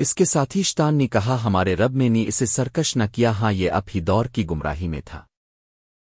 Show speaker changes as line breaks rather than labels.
اس کے ساتھی شتان نے کہا، ہمارے رب میں نے اسے سرکش نہ کیا ہاں یہ اب ہی دور کی گمراہی میں تھا۔